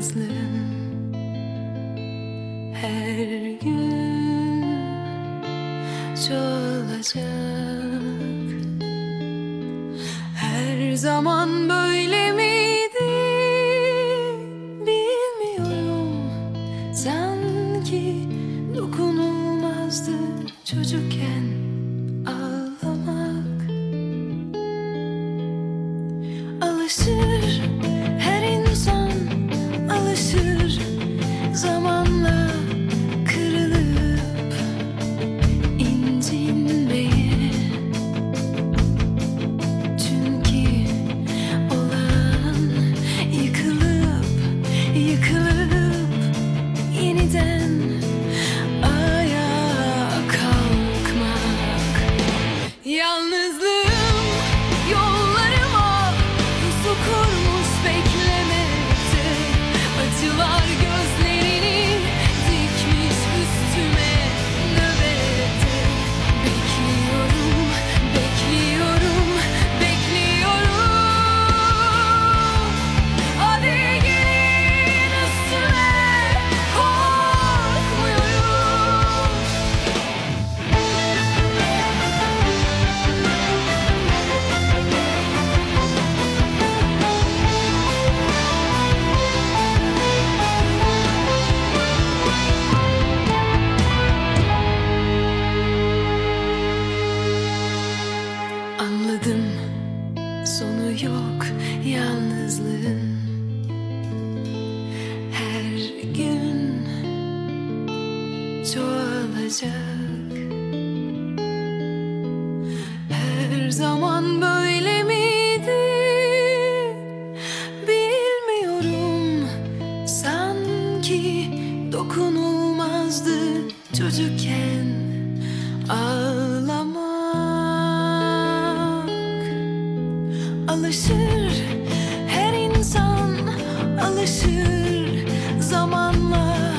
yalnızlığın her gün çoğalacak. Her zaman böyle miydi bilmiyorum. Sanki dokunulmazdı çocukken. olacak. Her zaman böyle miydi? Bilmiyorum. Sanki dokunulmazdı çocukken Ağlamak. Alışır her insan alışır zamanla